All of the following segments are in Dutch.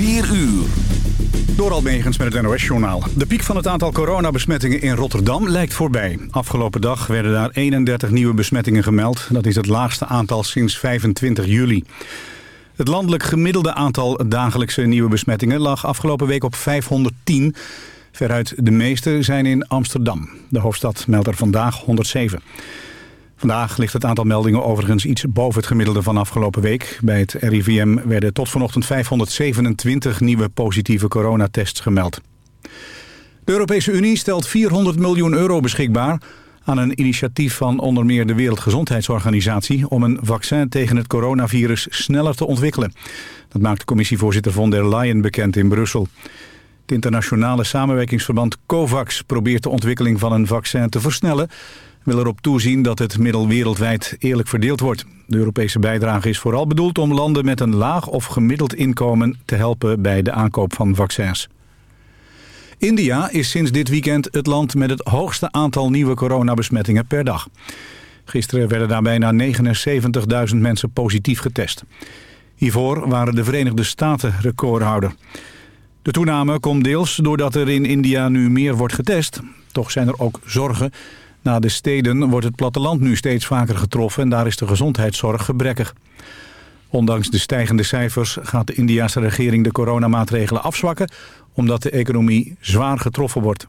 4 uur. Door Almegens met het NOS-journaal. De piek van het aantal coronabesmettingen in Rotterdam lijkt voorbij. Afgelopen dag werden daar 31 nieuwe besmettingen gemeld. Dat is het laagste aantal sinds 25 juli. Het landelijk gemiddelde aantal dagelijkse nieuwe besmettingen... lag afgelopen week op 510. Veruit de meeste zijn in Amsterdam. De hoofdstad meldt er vandaag 107. Vandaag ligt het aantal meldingen overigens iets boven het gemiddelde van afgelopen week. Bij het RIVM werden tot vanochtend 527 nieuwe positieve coronatests gemeld. De Europese Unie stelt 400 miljoen euro beschikbaar aan een initiatief van onder meer de Wereldgezondheidsorganisatie om een vaccin tegen het coronavirus sneller te ontwikkelen. Dat maakt commissievoorzitter von der Leyen bekend in Brussel. Het internationale samenwerkingsverband COVAX probeert de ontwikkeling van een vaccin te versnellen wil erop toezien dat het middel wereldwijd eerlijk verdeeld wordt. De Europese bijdrage is vooral bedoeld om landen met een laag of gemiddeld inkomen te helpen bij de aankoop van vaccins. India is sinds dit weekend het land met het hoogste aantal nieuwe coronabesmettingen per dag. Gisteren werden daar bijna 79.000 mensen positief getest. Hiervoor waren de Verenigde Staten recordhouder. De toename komt deels doordat er in India nu meer wordt getest. Toch zijn er ook zorgen na de steden wordt het platteland nu steeds vaker getroffen en daar is de gezondheidszorg gebrekkig. Ondanks de stijgende cijfers gaat de Indiase regering de coronamaatregelen afzwakken... omdat de economie zwaar getroffen wordt.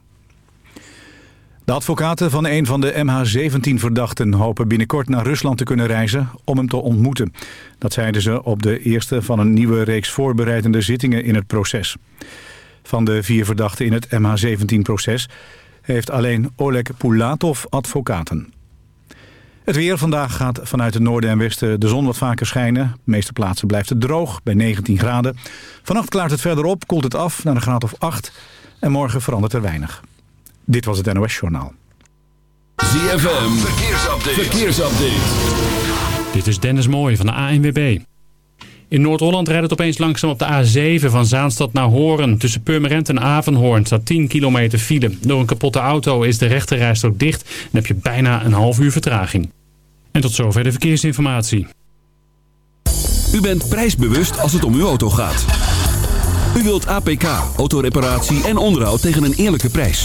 De advocaten van een van de MH17-verdachten hopen binnenkort naar Rusland te kunnen reizen om hem te ontmoeten. Dat zeiden ze op de eerste van een nieuwe reeks voorbereidende zittingen in het proces. Van de vier verdachten in het MH17-proces heeft alleen Oleg Pulatov advocaten. Het weer vandaag gaat vanuit het noorden en westen de zon wat vaker schijnen. De meeste plaatsen blijft het droog, bij 19 graden. Vannacht klaart het verder op, koelt het af naar een graad of 8. En morgen verandert er weinig. Dit was het NOS Journaal. ZFM, verkeersupdate. verkeersupdate. Dit is Dennis Mooij van de ANWB. In Noord-Holland rijdt het opeens langzaam op de A7 van Zaanstad naar Horen. Tussen Purmerend en Avenhoorn staat 10 kilometer file. Door een kapotte auto is de rechterrijstrook dicht en heb je bijna een half uur vertraging. En tot zover de verkeersinformatie. U bent prijsbewust als het om uw auto gaat. U wilt APK, autoreparatie en onderhoud tegen een eerlijke prijs.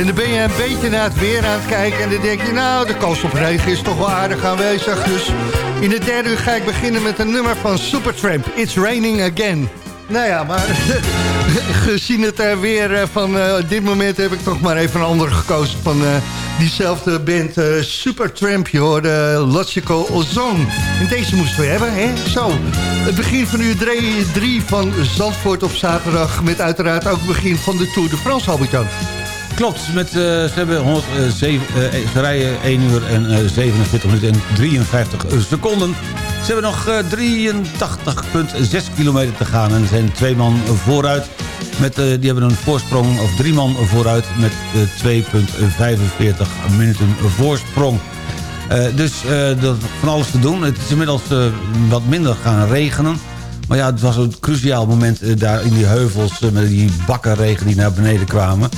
En dan ben je een beetje naar het weer aan het kijken... en dan denk je, nou, de kans op regen is toch wel aardig aanwezig. Dus in de derde uur ga ik beginnen met een nummer van Supertramp. It's raining again. Nou ja, maar gezien het uh, weer uh, van uh, dit moment... heb ik toch maar even een andere gekozen van diezelfde band Supertramp. Je hoorde Logical Ozone. En deze moesten we hebben, hè? Zo, het begin van uur 3 van Zandvoort op zaterdag... met uiteraard ook het begin van de Tour de France, albert. Klopt, met, uh, ze, hebben 107, uh, ze rijden 1 uur en uh, 47 minuten en 53 seconden. Ze hebben nog 83,6 kilometer te gaan en zijn twee man vooruit. Met, die hebben een voorsprong, of drie man vooruit met 2,45 minuten voorsprong. dus dat van alles te doen. Het is inmiddels wat minder gaan regenen. Maar ja, het was een cruciaal moment daar in die heuvels... met die bakkenregen die naar beneden kwamen.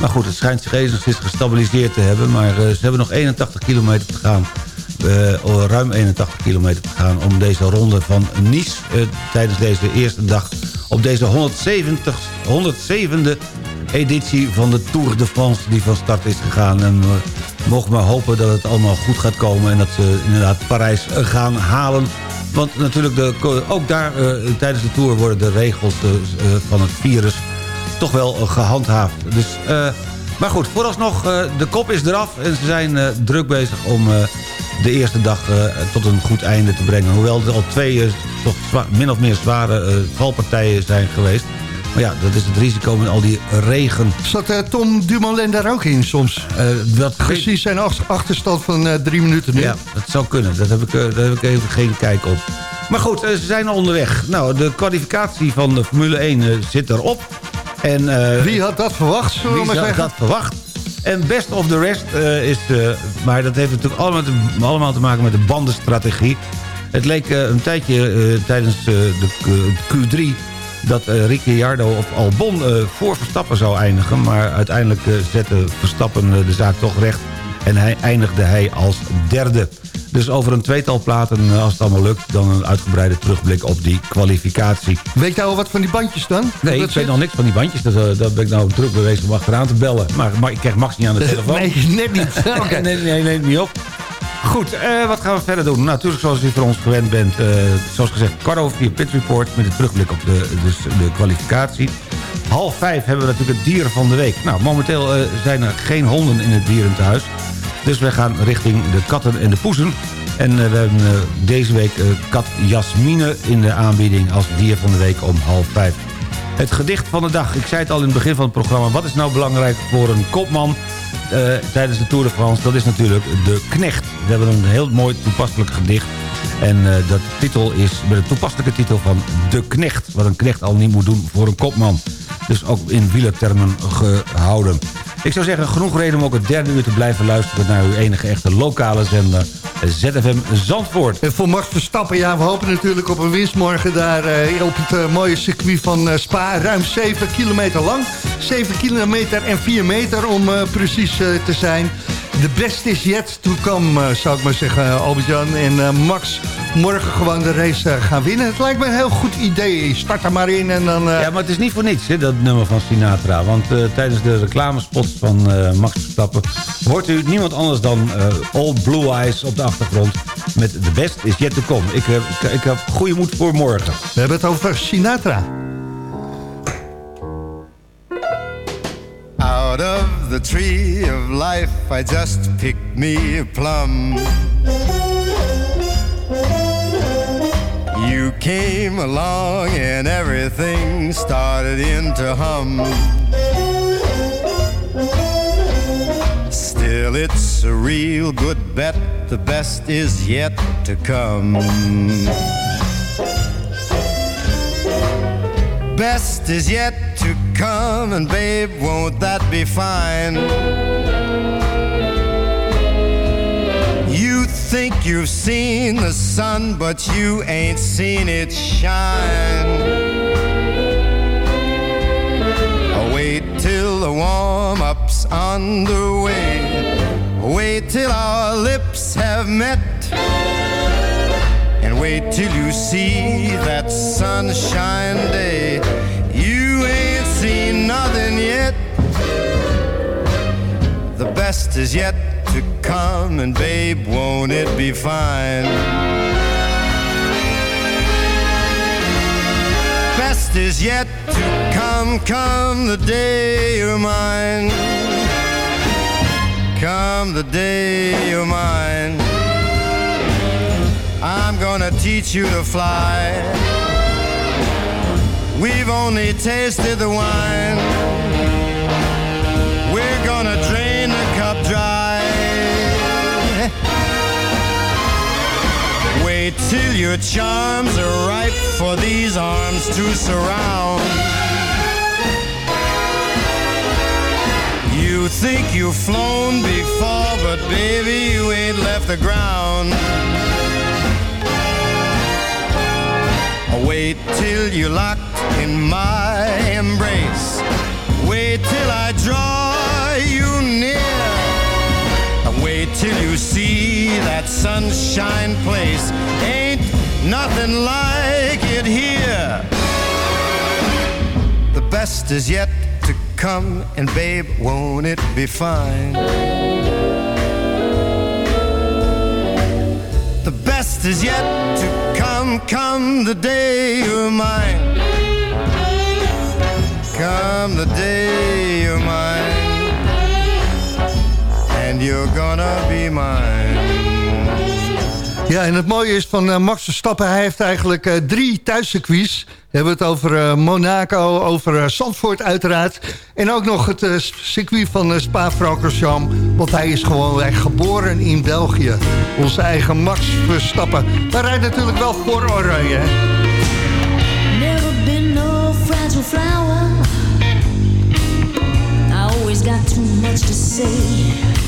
Maar goed, het schijnt zich enigszins gestabiliseerd te hebben. Maar uh, ze hebben nog 81 kilometer te gaan. Uh, ruim 81 kilometer te gaan om deze ronde van Nice... Uh, tijdens deze eerste dag op deze 170, 107e editie van de Tour de France... die van start is gegaan. En we mogen maar hopen dat het allemaal goed gaat komen... en dat ze inderdaad Parijs gaan halen. Want natuurlijk, de, ook daar tijdens de Tour worden de regels van het virus toch wel gehandhaafd. Dus, uh, maar goed, vooralsnog, uh, de kop is eraf. En ze zijn uh, druk bezig om de eerste dag tot een goed einde te brengen. Hoewel er al twee toch min of meer zware valpartijen zijn geweest. Maar ja, dat is het risico met al die regen. Zat Tom Dumoulin daar ook in soms? dat Precies zijn achterstand van drie minuten nu. Ja, dat zou kunnen. Dat heb ik, daar heb ik even geen kijk op. Maar goed, ze zijn onderweg. Nou, de kwalificatie van de Formule 1 zit erop. En, uh, wie had dat verwacht, zullen wie we maar had zeggen? dat verwacht? En best of the rest uh, is... Uh, maar dat heeft natuurlijk allemaal te, allemaal te maken met de bandenstrategie. Het leek een tijdje tijdens de Q3 dat Ricciardo of Albon voor Verstappen zou eindigen. Maar uiteindelijk zette Verstappen de zaak toch recht. En hij eindigde hij als derde. Dus over een tweetal platen, als het allemaal lukt... dan een uitgebreide terugblik op die kwalificatie. Weet je nou wat van die bandjes dan? Nee, ik weet nog niks van die bandjes. Dat, uh, daar ben ik nou druk bewezen om achteraan te bellen. Maar, maar ik krijg Max niet aan de telefoon. nee, net niet. okay. nee, nee, nee, niet op. Goed, uh, wat gaan we verder doen? Nou, natuurlijk zoals u voor ons gewend bent. Uh, zoals gezegd, kwart over vier Pit Report... met een terugblik op de, dus de kwalificatie. Half vijf hebben we natuurlijk het dieren van de week. Nou, momenteel uh, zijn er geen honden in het dierentehuis. Dus wij gaan richting de katten en de poezen. En uh, we hebben uh, deze week uh, kat Jasmine in de aanbieding als dier van de week om half vijf. Het gedicht van de dag. Ik zei het al in het begin van het programma. Wat is nou belangrijk voor een kopman tijdens de Tour de France? Dat is natuurlijk de knecht. We hebben een heel mooi toepasselijk gedicht. En dat titel is met de toepasselijke titel van De Knecht. Wat een knecht al niet moet doen voor een kopman. Dus ook in wielertermen gehouden. Ik zou zeggen, genoeg reden om ook het derde uur te blijven luisteren... naar uw enige echte lokale zender, ZFM Zandvoort. En voor Max Verstappen, ja, we hopen natuurlijk op een winstmorgen... daar uh, op het uh, mooie circuit van uh, Spa, ruim 7 kilometer lang. 7 kilometer en 4 meter om precies te zijn. De best is yet to come, zou ik maar zeggen, Albert-Jan. En Max morgen gewoon de race gaan winnen. Het lijkt me een heel goed idee. Start er maar in en dan... Ja, maar het is niet voor niets, hè, dat nummer van Sinatra. Want tijdens de reclamespots van Max Verstappen... hoort u niemand anders dan Old Blue Eyes op de achtergrond... met The Best is Yet to Come. Ik ik, ik heb goede moed voor morgen. We hebben het over Sinatra. Out of the tree of life I just picked me a plum. You came along and everything started in to hum. Still it's a real good bet The best is yet to come. Best is yet to come And babe, won't that be fine? You think you've seen the sun But you ain't seen it shine. Oh, wait till the warm-up's underway Wait till our lips have met. And wait till you see that sunshine day best is yet to come, and babe, won't it be fine? Best is yet to come, come the day you're mine. Come the day you're mine. I'm gonna teach you to fly. We've only tasted the wine. Wait till your charms are ripe for these arms to surround. You think you've flown before, but baby, you ain't left the ground. Wait till you're locked in my embrace. Wait till I draw you near. Wait till you see that sunshine place. Ain't nothing like it here. The best is yet to come, and babe, won't it be fine? The best is yet to come, come the day you're mine. Come the day you're mine. You're gonna be mine. Ja, en het mooie is van eh, Max Verstappen, hij heeft eigenlijk eh, drie thuiscircuits. We hebben het over eh, Monaco, over eh, Zandvoort uiteraard. En ook nog het eh, circuit van uh, Spa-Francorchamps. Want hij is gewoon echt geboren in België. Onze eigen Max Verstappen. Maar rijdt natuurlijk wel voor Oranje, hè? Never been no fragile flower. I always got too much to say.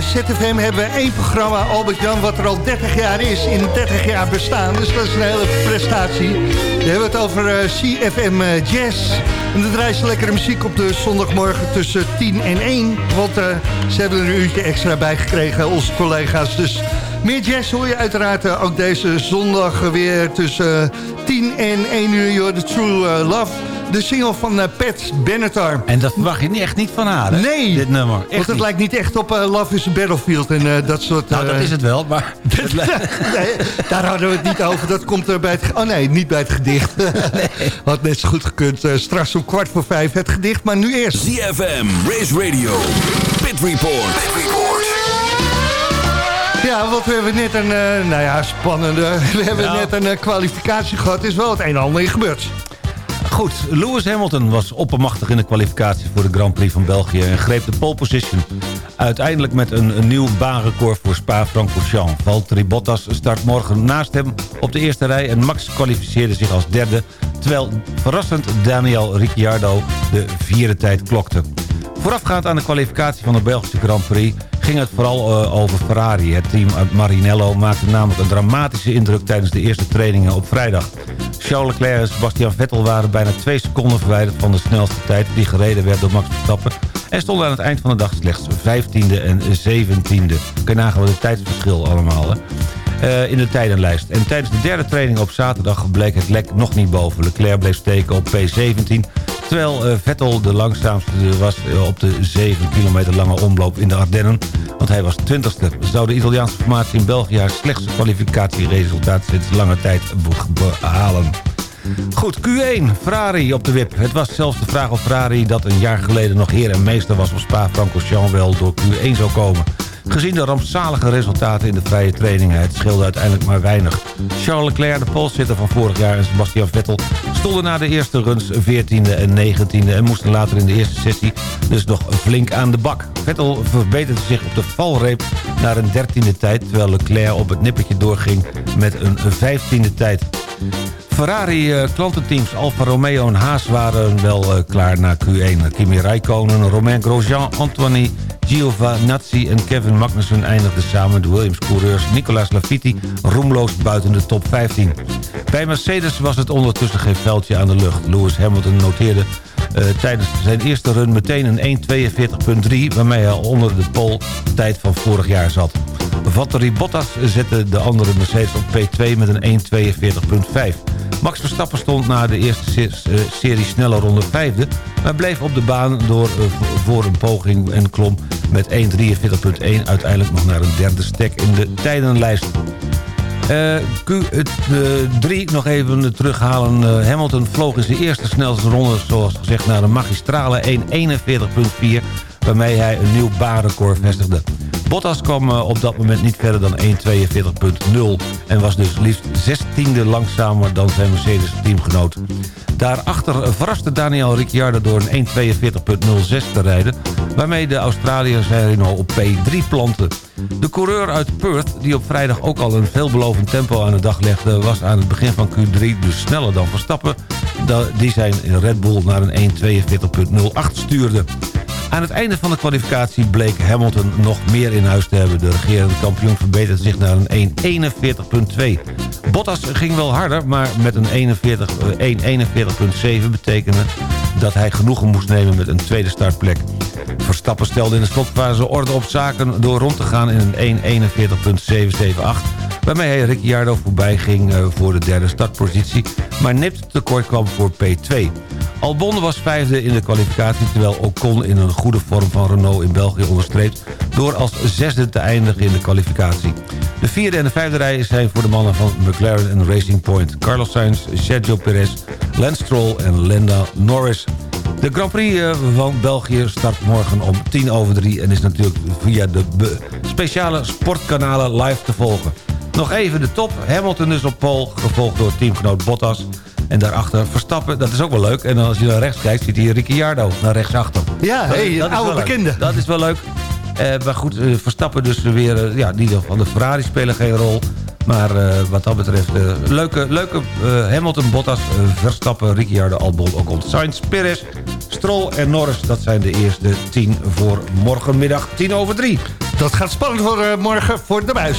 ZFM hebben we één programma, Albert-Jan, wat er al 30 jaar is. In 30 jaar bestaan, dus dat is een hele prestatie. We hebben het over eh, CFM eh, Jazz. En dan draaien ze lekkere muziek op de zondagmorgen tussen 10 en 1. Want eh, ze hebben er een uurtje extra bij gekregen, onze collega's. Dus meer jazz hoor je uiteraard ook deze zondag weer tussen 10 en 1 uur. Joh, The True Love, de single van eh, Pat Benatar. En dat verwacht je niet, echt niet van haar, hè? Nee, Dit nummer. Echt want het niet. lijkt niet echt op eh, Love is a Battlefield en eh, dat soort... Nou, dat is het wel, maar... nee, daar hadden we het niet over. Dat komt er bij het... Oh nee, niet bij het gedicht. Had net zo goed gekund. Straks om kwart voor vijf het gedicht, maar nu eerst. ZFM, Race Radio, Pit Report. Ja, want we hebben net een, eh, nou ja, spannende... We hebben Ja. net een kwalificatie gehad. Er is wel het een en ander in gebeurd. Goed, Lewis Hamilton was oppermachtig in de kwalificatie voor de Grand Prix van België... en greep de pole position. Uiteindelijk met een, een nieuw baanrecord voor Spa-Francorchamps. Valtteri Bottas start morgen naast hem op de eerste rij... en Max kwalificeerde zich als derde... terwijl verrassend Daniel Ricciardo de vierde tijd klokte. Voorafgaand aan de kwalificatie van de Belgische Grand Prix... ging het vooral eh, over Ferrari. Het team Marinello maakte namelijk een dramatische indruk... tijdens de eerste trainingen op vrijdag. Charles Leclerc en Sebastian Vettel waren bijna twee seconden verwijderd... van de snelste tijd die gereden werd door Max Verstappen... en stonden aan het eind van de dag slechts 15e en 17e. Kun je nagaan wat het tijdsverschil allemaal, hè? Eh, in de tijdenlijst. En tijdens de derde training op zaterdag bleek het lek nog niet boven. Leclerc bleef steken op P17... Terwijl eh, Vettel de langzaamste was eh, op de 7 kilometer lange omloop in de Ardennen. Want hij was 20ste. Zou de Italiaanse formatie in België haar slechtste kwalificatieresultaat sinds lange tijd be- behalen. Goed, Q1, Ferrari op de wip. Het was zelfs de vraag of Ferrari dat een jaar geleden nog heer en meester was op Spa-Francorchamps wel door Q1 zou komen. Gezien de rampzalige resultaten in de vrije trainingen, het scheelde uiteindelijk maar weinig. Charles Leclerc, de polsitter van vorig jaar en Sebastian Vettel... stonden na de eerste runs 14e en 19e... en moesten later in de eerste sessie dus nog flink aan de bak. Vettel verbeterde zich op de valreep naar een 13e tijd... terwijl Leclerc op het nippertje doorging met een 15e tijd. Ferrari-klantenteams Alfa Romeo en Haas waren wel eh, klaar na Q1. Kimi Räikkönen, Romain Grosjean, Anthony Giovinazzi en Kevin Magnussen eindigden samen de Williams-coureurs Nicolas Latifi roemloos buiten de top 15. Bij Mercedes was het ondertussen geen veldje aan de lucht. Lewis Hamilton noteerde eh, tijdens zijn eerste run meteen een 1.42.3... waarmee hij onder de pole tijd van vorig jaar zat. Valtteri Bottas zette de andere Mercedes op P2 met een 1.42.5. Max Verstappen stond na de eerste eh, serie snelle ronde vijfde... maar bleef op de baan door, eh, voor een poging en klom met 1.43.1... uiteindelijk nog naar een derde stek in de tijdenlijst. Eh, Q3 nog even terughalen. Hamilton vloog in zijn eerste snelste ronde, zoals gezegd, naar een magistrale 1.41.4... waarmee hij een nieuw baanrecord vestigde. Bottas kwam eh, op dat moment niet verder dan 1.42.0... en was dus liefst 16e langzamer dan zijn Mercedes-teamgenoot. Daarachter verraste Daniel Ricciardo door een 1.42.06 te rijden... waarmee de Australiër zijn Renault op P3 plantte. De coureur uit Perth, die op vrijdag ook al een veelbelovend tempo aan de dag legde... was aan het begin van Q3 dus sneller dan Verstappen... die zijn Red Bull naar een 1.42.08 stuurde. Aan het einde van de kwalificatie bleek Hamilton nog meer in huis te hebben. De regerende kampioen verbeterde zich naar een 1.41.2. Bottas ging wel harder, maar met een 41, eh, 1.41.7 betekende dat hij genoegen moest nemen met een tweede startplek. Verstappen stelde in de slotfase orde op zaken door rond te gaan in een 1.41.778... waarmee hij Ricciardo voorbij ging eh, voor de derde startpositie... maar nipt tekort kwam voor P2. Albon was vijfde in de kwalificatie... terwijl Ocon in een goede vorm van Renault in België onderstreept... door als zesde te eindigen in de kwalificatie. De vierde en de vijfde rij zijn voor de mannen van McLaren en Racing Point. Carlos Sainz, Sergio Perez, Lance Stroll en Landa Norris. De Grand Prix eh, van België start morgen om tien over drie... en is natuurlijk via de speciale sportkanalen live te volgen. Nog even de top. Hamilton dus op pole, gevolgd door teamgenoot Bottas... En daarachter Verstappen, dat is ook wel leuk. En als je naar rechts kijkt, ziet hij Ricciardo naar rechtsachter. Ja, Dat- hey, dat oude leuk. bekende. Dat is wel leuk. Eh, maar goed, eh, Verstappen dus weer... eh, ja, die van de Ferrari spelen geen rol. Maar wat dat betreft, leuke, leuke Hamilton, Bottas, Verstappen, Ricciardo, Albon, Ocon, Sainz, Perez, Stroll en Norris. Dat zijn de eerste 10 voor morgenmiddag 10 over 3. Dat gaat spannend worden morgen voor de buis.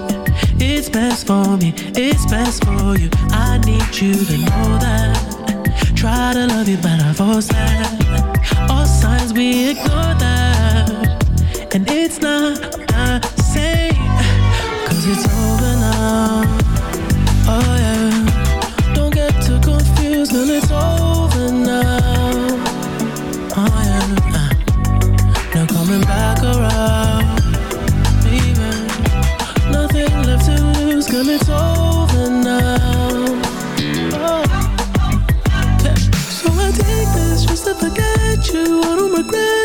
It's best for me, it's best for you. I need you to know that. Try to love you, but I force that. All signs we ignore that. And it's not the same. Cause it's over now. Oh yeah. Don't get too confused, girl, it's over you. I don't regret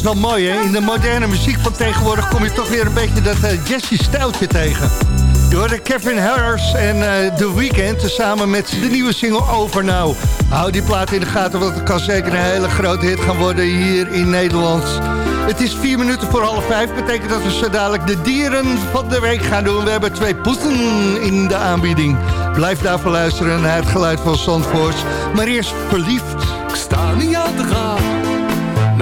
is wel mooi, hè? In de moderne muziek van tegenwoordig kom je toch weer een beetje dat uh, Jesse-stijltje tegen. Je hoorde Kevin Harris en uh, The Weeknd samen met de nieuwe single Over Now. Hou die plaat in de gaten, want het kan zeker een hele grote hit gaan worden hier in Nederland. Het is vier minuten voor half vijf. Betekent dat we zo dadelijk de dieren van de week gaan doen. We hebben twee poeten in de aanbieding. Blijf daarvoor luisteren naar het geluid van Zandvoort. Maar eerst verliefd. Ik sta niet aan te gaan,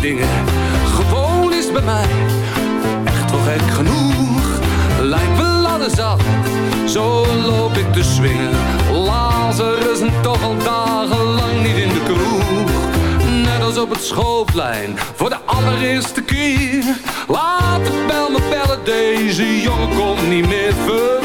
Dingen. Gewoon is bij mij echt wel gek genoeg. Lijkt me zat, zo loop ik te swingen. Lazarus en toch al dagenlang niet in de kroeg. Net als op het schoolplein, voor de allereerste keer. Laat de bel me bellen, deze jongen komt niet meer ver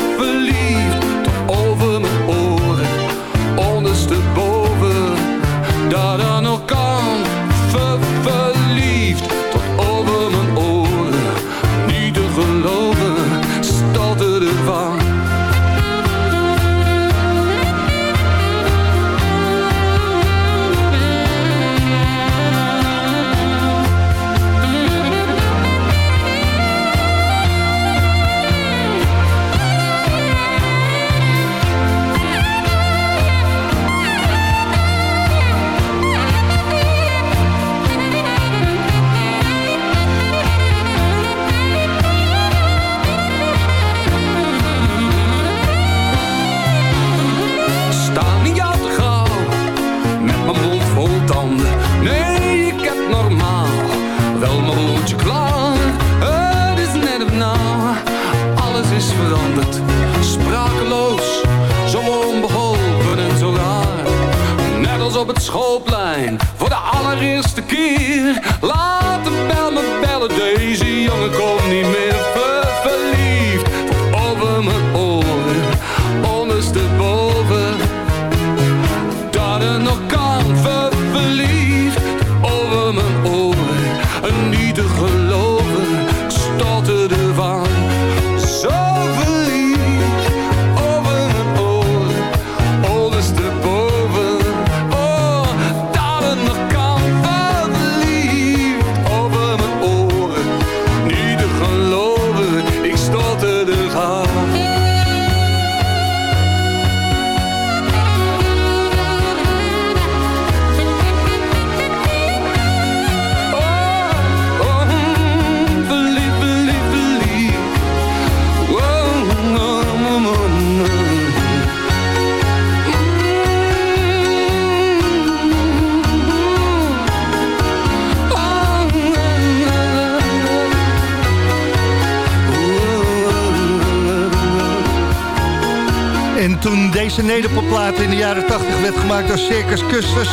nederpopplaat in de jaren 80 werd gemaakt door Circus Custers...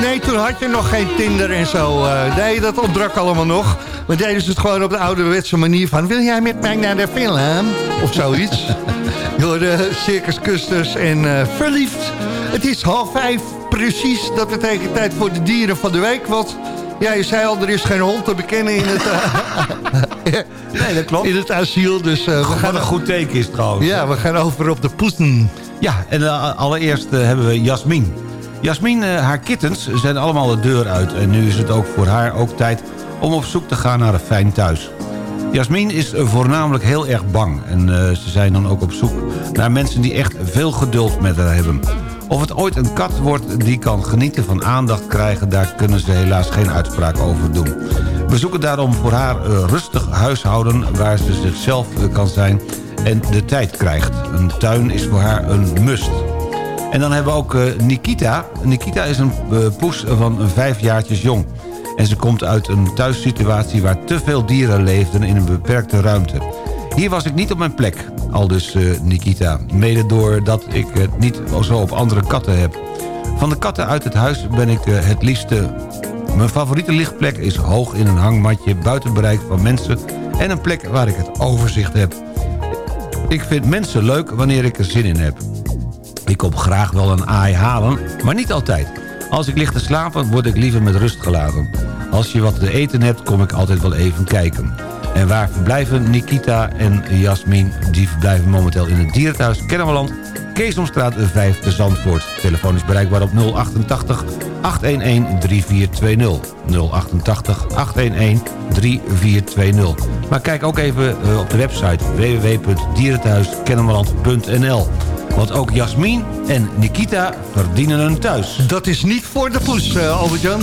nee, toen had je nog geen Tinder en zo. eh, nee, dat ontbrak allemaal nog. Maar deden ze het gewoon op de ouderwetse manier van... wil jij met mij naar de film? Of zoiets. door de Circus Custers en eh, verliefd. Het is half vijf, precies. Dat betekent tijd voor de dieren van de week. Want ja, je zei al, er is geen hond te bekennen in het... Nee, dat klopt. In het asiel, dus eh, we Wat gaan... een goed teken is trouwens. Ja, we gaan over op de poesen. Ja, en eh, allereerst eh, hebben we Jasmin. Jasmin, eh, haar kittens zijn allemaal de deur uit... en nu is het ook voor haar ook tijd om op zoek te gaan naar een fijn thuis. Jasmin is voornamelijk heel erg bang... en ze zijn dan ook op zoek naar mensen die echt veel geduld met haar hebben. Of het ooit een kat wordt die kan genieten van aandacht krijgen... daar kunnen ze helaas geen uitspraak over doen. We zoeken daarom voor haar rustig huishouden... waar ze zichzelf kan zijn en de tijd krijgt. Een tuin is voor haar een must. En dan hebben we ook eh, Nikita. Nikita is een eh, poes van vijf jaartjes jong. En ze komt uit een thuissituatie waar te veel dieren leefden in een beperkte ruimte. Hier was ik niet op mijn plek, aldus eh, Nikita. Mede doordat ik het niet zo op andere katten heb. Van de katten uit het huis ben ik het liefste... Mijn favoriete lichtplek is hoog in een hangmatje... buiten bereik van mensen... en een plek waar ik het overzicht heb. Ik vind mensen leuk wanneer ik er zin in heb. Ik kom graag wel een aai halen, maar niet altijd. Als ik lig te slapen, word ik liever met rust gelaten. Als je wat te eten hebt, kom ik altijd wel even kijken. En waar verblijven Nikita en Jasmin? Die verblijven momenteel in het dierenthuis Kennemerland... Keesomstraat 5 te Zandvoort. Telefoon is bereikbaar op 088 811 3420. 088 811 3420. Maar kijk ook even eh, op de website www.dierenthuiskennemerland.nl. Want ook Jasmin en Nikita verdienen een thuis. Dat is niet voor de poes, eh, Albert-Jan.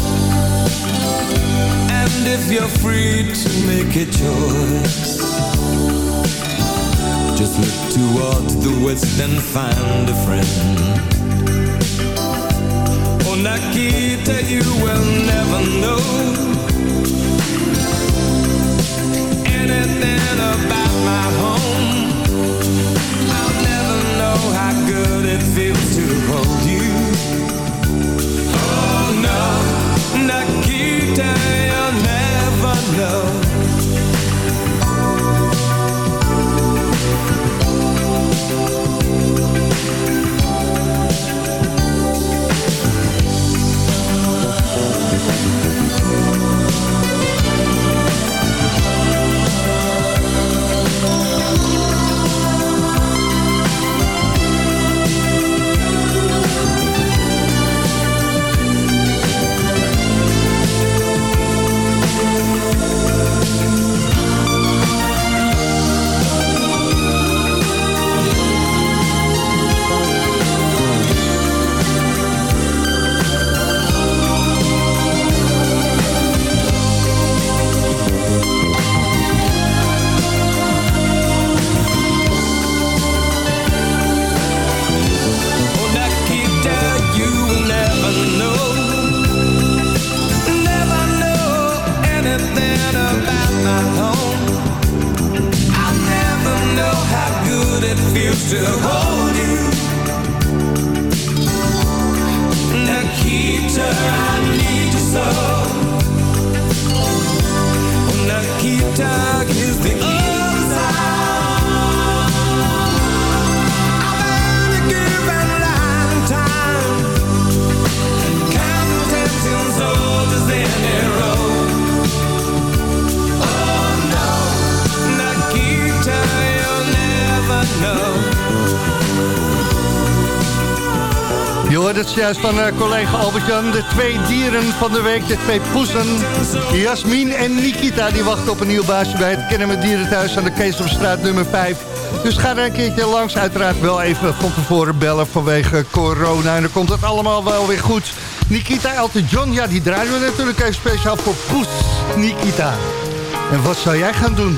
And if you're free to make a choice Just look towards the west and find a friend. Oh, Nikita, you will never know Anything about my home van eh, collega Albert-Jan. De twee dieren van de week, de twee poezen. Jasmin en Nikita, die wachten op een nieuw baasje bij het Kennen met Dierenthuis aan de Keesomstraat nummer 5. Dus ga er een keertje langs. Uiteraard wel even van tevoren bellen vanwege corona. En dan komt het allemaal wel weer goed. Nikita Elton John, ja, die draaien we natuurlijk even speciaal voor Poes Nikita. En wat zou jij gaan doen?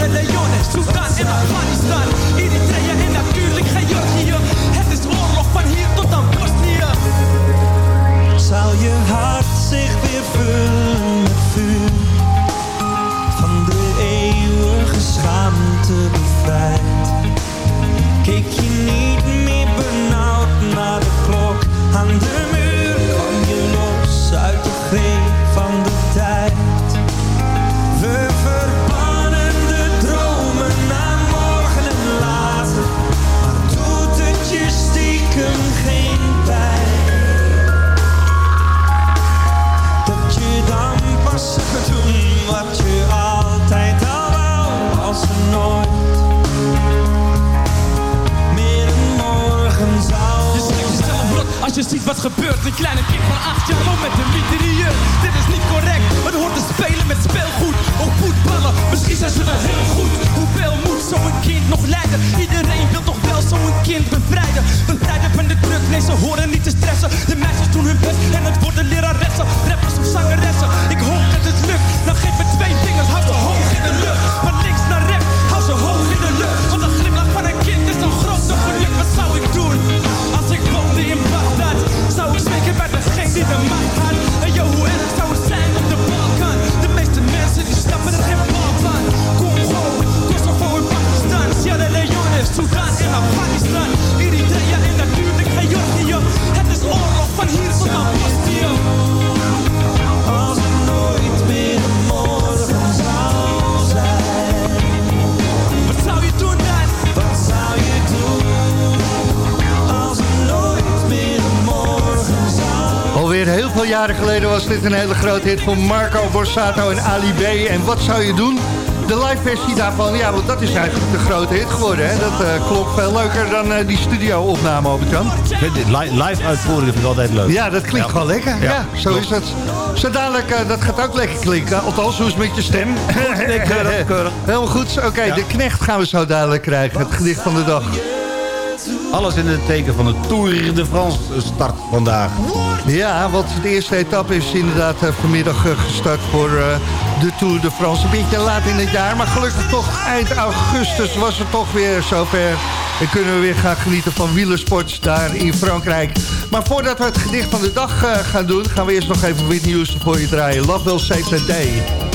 Jahre Leone, Sudan, in Afghanistan, Eritrea en natuurlijk Georgië. Het is oorlog van hier tot aan Bosnië. Zal je hart zich weer vullen? Gebeurt. Een kleine dit een hele grote hit van Marco Borsato en Ali B. En wat zou je doen? De live versie daarvan, ja, want dat is eigenlijk de grote hit geworden. Hè? Dat eh, klopt veel leuker dan eh, die studio-opname, Albert-Jan. Live uitvoeren vind ik altijd leuk. Ja, dat klinkt gewoon lekker. Ja, zo is het. Zo dadelijk, eh, dat gaat ook lekker klinken. Althans, hoe is het met je stem? keurig, keurig. Helemaal goed. Oké, de knecht gaan we zo dadelijk krijgen. Het gedicht van de dag. Alles in het teken van de Tour de France start vandaag. Ja, want de eerste etappe is inderdaad eh, vanmiddag eh, gestart voor eh, de Tour de France. Een beetje laat in het jaar, maar gelukkig toch eind augustus was het toch weer zover. En kunnen we weer gaan genieten van wielersport daar in Frankrijk. Maar voordat we het gedicht van de dag gaan doen... gaan we eerst nog even Whitney Houston voor je draaien. Love will the day.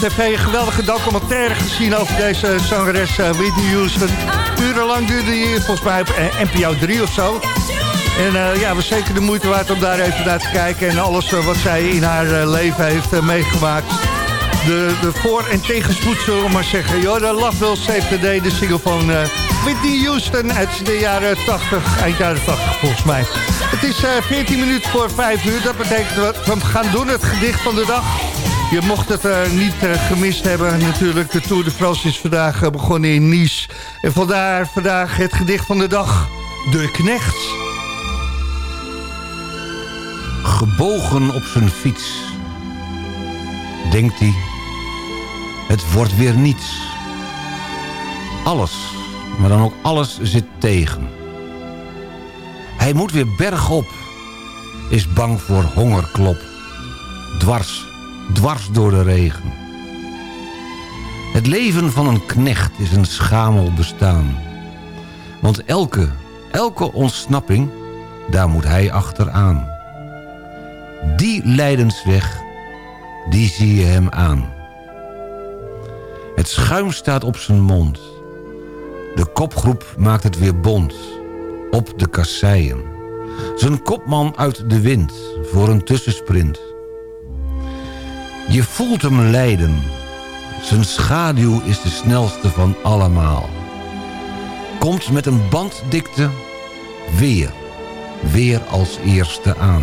Tv een geweldige documentaire gezien over deze zangeres eh, Whitney Houston. Urenlang duurde die volgens mij op eh, NPO 3 of zo. En eh, ja, was zeker de moeite waard om daar even naar te kijken. En alles wat zij in haar leven heeft meegemaakt. De, de voor- en tegenspoed, zullen we maar zeggen. Joh, de Love Will Save the Day, de single van Whitney Houston uit de jaren 80, eind jaren 80 volgens mij. Het is eh 14 minuten voor 5 uur. Dat betekent dat we gaan doen het gedicht van de dag. Je mocht het eh, niet eh, gemist hebben. Natuurlijk, de Tour de France is vandaag eh, begonnen in Nice. En vandaar vandaag het gedicht van de dag. De Knecht. Gebogen op zijn fiets. Denkt hij, het wordt weer niets. Alles, maar dan ook alles zit tegen. Hij moet weer bergop. Is bang voor hongerklop. Dwars, dwars door de regen. Het leven van een knecht is een schamel bestaan. Want elke, elke ontsnapping, daar moet hij achteraan. Die lijdensweg, die zie je hem aan. Het schuim staat op zijn mond. De kopgroep maakt het weer bond. Op de kasseien. Zijn kopman uit de wind voor een tussensprint. Je voelt hem lijden. Zijn schaduw is de snelste van allemaal. Komt met een banddikte weer, weer als eerste aan.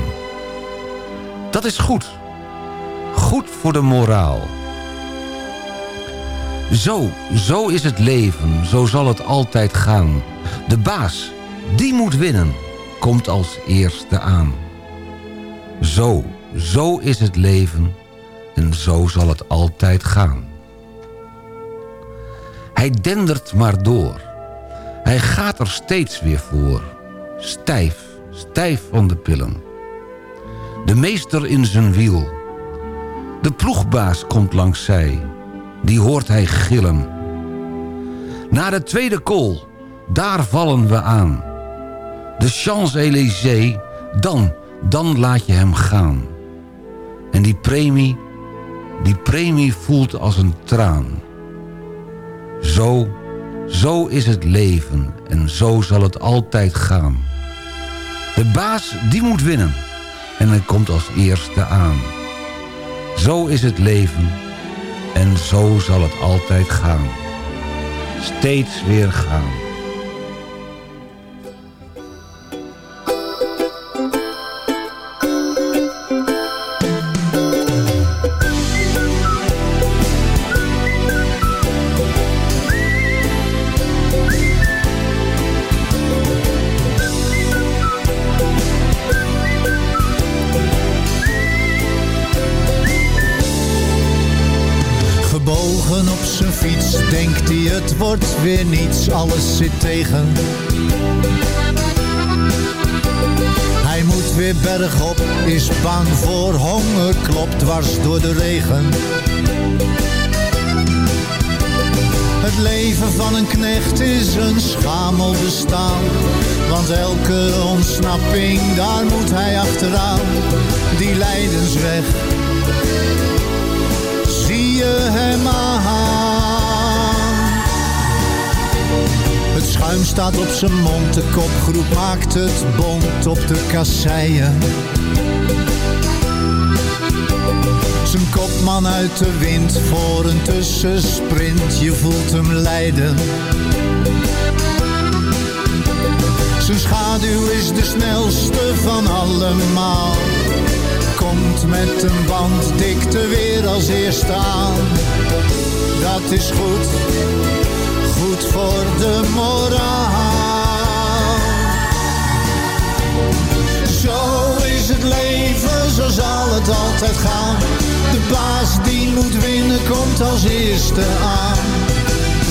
Dat is goed. Goed voor de moraal. Zo, zo is het leven, zo zal het altijd gaan. De baas, die moet winnen, komt als eerste aan. Zo, zo is het leven en zo zal het altijd gaan. Hij dendert maar door. Hij gaat er steeds weer voor. Stijf, stijf van de pillen. De meester in zijn wiel. De ploegbaas komt langs zij. Die hoort hij gillen. Na de tweede kool, daar vallen we aan. De Champs-Élysées, dan, dan laat je hem gaan. En die premie, die premie voelt als een traan. Zo, zo is het leven en zo zal het altijd gaan. De baas, die moet winnen en hij komt als eerste aan. Zo is het leven en zo zal het altijd gaan. Steeds weer gaan. Weer niets, alles zit tegen. Hij moet weer bergop, is bang voor honger, klopt dwars door de regen. Het leven van een knecht is een schamel bestaan. Want elke ontsnapping, daar moet hij achteraan. Die lijdensweg, zie je hem aan. Schuim staat op zijn mond, de kopgroep maakt het bond op de kasseien. Zijn kopman uit de wind voor een tussensprint, je voelt hem lijden. Zijn schaduw is de snelste van allemaal. Komt met een banddikte weer als eerste aan. Dat is goed, voor de moraal. Zo is het leven, zo zal het altijd gaan. De baas die moet winnen, komt als eerste aan.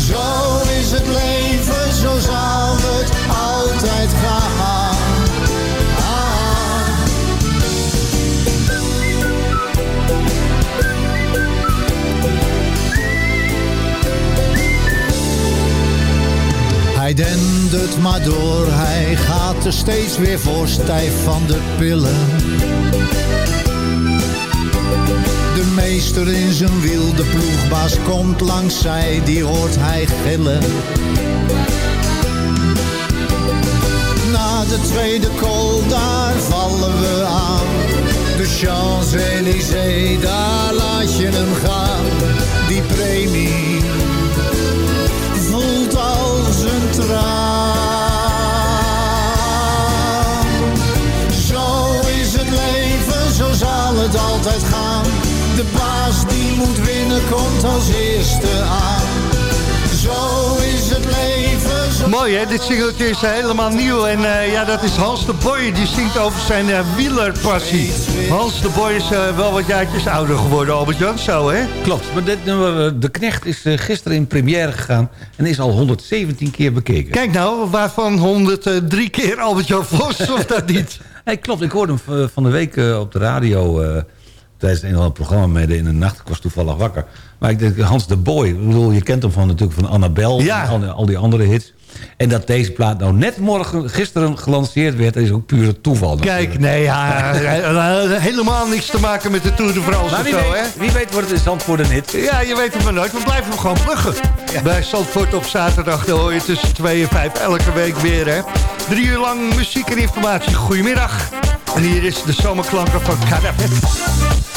Zo is het leven, zo zal het altijd gaan. Dendert maar door, hij gaat er steeds weer voor stijf van de pillen. De meester in zijn wiel, de ploegbaas komt langs zij, die hoort hij gillen. Na de tweede kool, daar vallen we aan. De Champs-Élysées, daar laat je hem gaan. Die premie het altijd gaan. De baas die moet winnen, komt als eerste aan. Zo is het leven, zo... Mooi hè, dit singeltje is helemaal nieuw. En eh, ja, dat is Hans de Boy, die zingt over zijn eh, wielerpassie. Hans de Boy is eh, wel wat jaartjes ouder geworden, Albert Jan, zo hè? Klopt, maar dit nummer, De Knecht is gisteren in première gegaan... en is al 117 keer bekeken. Kijk nou, waarvan 103 keer Albert Jan Vos, of dat niet? Nee, klopt, ik hoorde hem eh, van de week eh, op de radio... eh, tijdens een of ander programma midden in de nacht. Ik was toevallig wakker. Maar ik denk, Hans de Boy, ik bedoel, je kent hem van, natuurlijk van Annabel... Ja. en al die andere hits. En dat deze plaat nou net morgen, gisteren gelanceerd werd... is ook pure toeval. Kijk, nee, ja, eh, helemaal niks te maken met de Tour de France Maar of wie zo, weet, hè? wie weet wordt het in Zandvoort een hit. Ja, je weet het maar nooit. We blijven hem gewoon pluggen. Bij Zandvoort op zaterdag, dan hoor je tussen 2 en 5 elke week weer, hè? Drie uur lang muziek en informatie. Goedemiddag. En hier is de zomerklanken van Cadafet.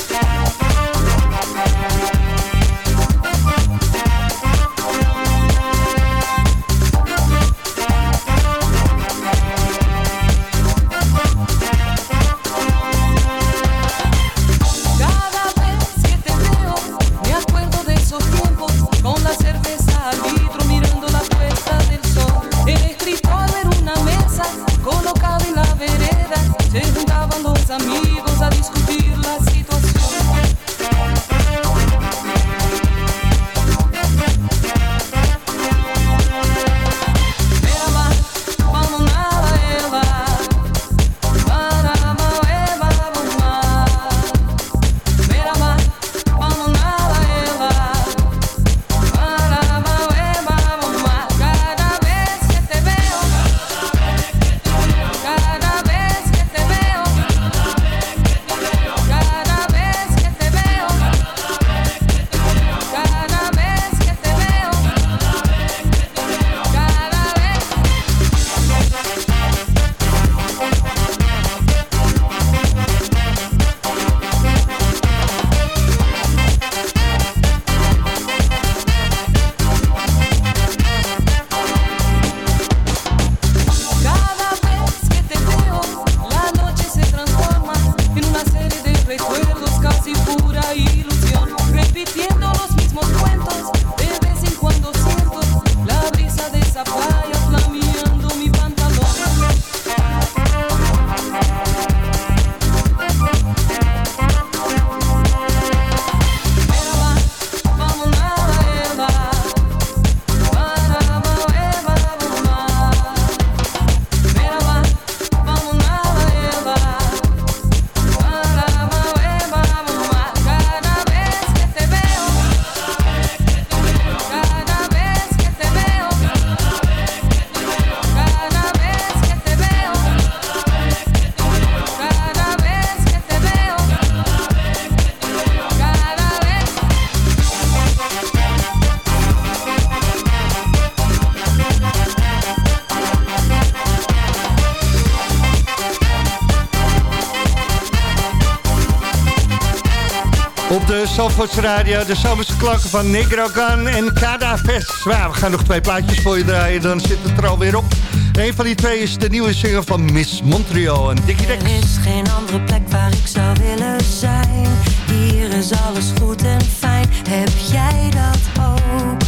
Zandvoortse Radio, de zomerse klanken van Negro Gun en Cadafest. Nou, we gaan nog twee plaatjes voor je draaien, dan zit het er alweer op. Een van die twee is de nieuwe single van Miss Montreal en Dickie Dex. Er is geen andere plek waar ik zou willen zijn. Hier is alles goed en fijn. Heb jij dat ook?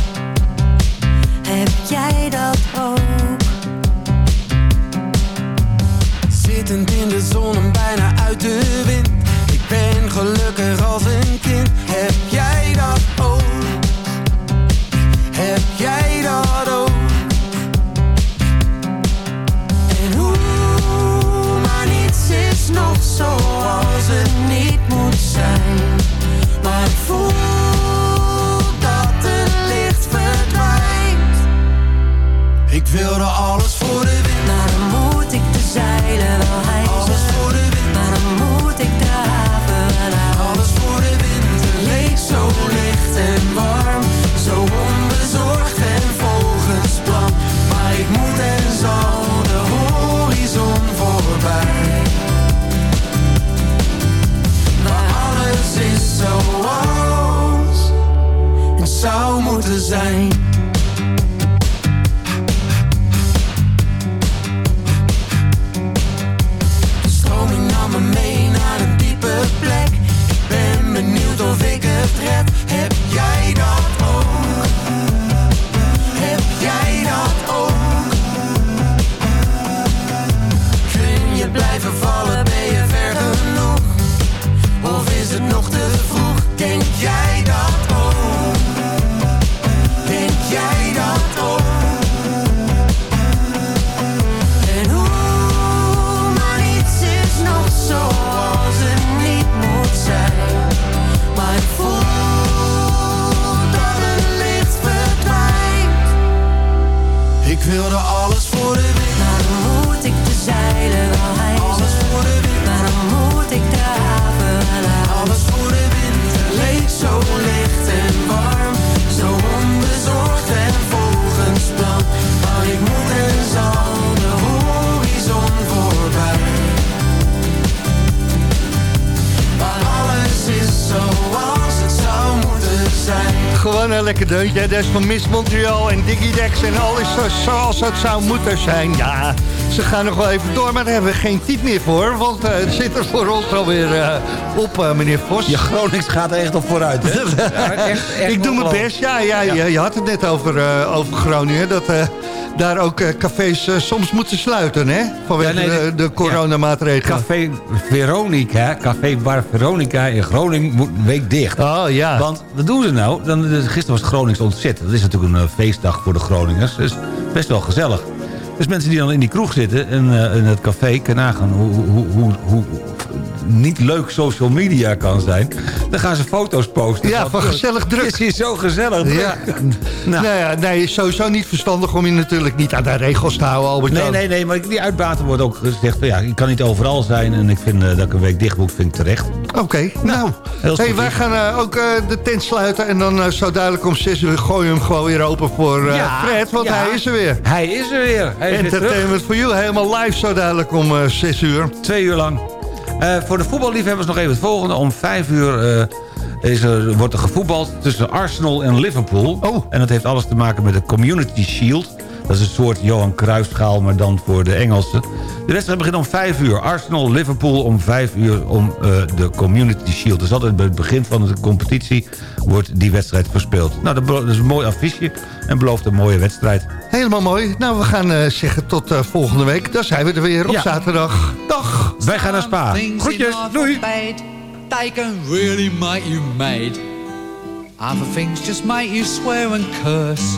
Heb jij dat ook? Zittend in de zon en bijna uit de wind. Deuntje. Dat is van Miss Montreal en Diggy Dex. En alles zo- zoals het zou moeten zijn. Ja, ze gaan nog wel even door. Maar daar hebben we geen tijd meer voor. Want eh, het zit er voor ons alweer eh op, eh, meneer Vos. Je Gronings gaat er echt op vooruit, hè? Ja, echt, echt Ik doe mijn best. Ja, ja, Je, je had het net over, over Groningen. Dat daar ook eh, cafés eh, soms moeten sluiten, hè? Vanwege Ja, nee, de, de coronamaatregelen. Café Veronica, Café Bar Veronica in Groningen moet een week dicht. Oh ja. Want wat doen ze nou? Dan, gisteren was Gronings ontzet. Dat is natuurlijk een eh, feestdag voor de Groningers. Dus best wel gezellig. Dus mensen die dan in die kroeg zitten en eh, in het café kunnen nagaan hoe, hoe, hoe, hoe niet leuk social media kan zijn. Dan gaan ze foto's posten. Ja, van gezellig druk. Het is hier zo gezellig druk. Ja. Nou. ja, nee, sowieso niet verstandig om je natuurlijk niet aan de regels te houden, Albert Nee, nee, nee, maar die uitbaten wordt ook gezegd... ja, ik kan niet overal zijn en ik vind eh, dat ik een week dicht moet, vind ik terecht. Oké, nou. heel Hey, wij gaan eh, ook eh, de tent sluiten. En dan zo duidelijk om 6 uur gooien we hem gewoon weer open voor Ja, Fred. Want ja. hij is er weer. Hij is er weer. Hij is. Entertainment for You, helemaal live zo duidelijk om eh 6 uur. Twee uur lang. Eh, voor de voetballiefhebbers nog even het volgende. Om vijf uur eh, is er, wordt er gevoetbald tussen Arsenal en Liverpool. Oh. En dat heeft alles te maken met de Community Shield. Dat is een soort Johan Cruijffschaal, maar dan voor de Engelsen. De wedstrijd begint om vijf uur. Arsenal-Liverpool om vijf uur om eh, de Community Shield. Dus altijd bij het begin van de competitie wordt die wedstrijd verspeeld. Nou, dat is een mooi affiche en belooft een mooie wedstrijd. Helemaal mooi. Nou, we gaan eh, zeggen tot eh, volgende week. Dan zijn we er weer op Ja. zaterdag. Dag. Wij gaan naar Spa. Groetjes, doei. They can really make you mad. Other things just make you swear and curse.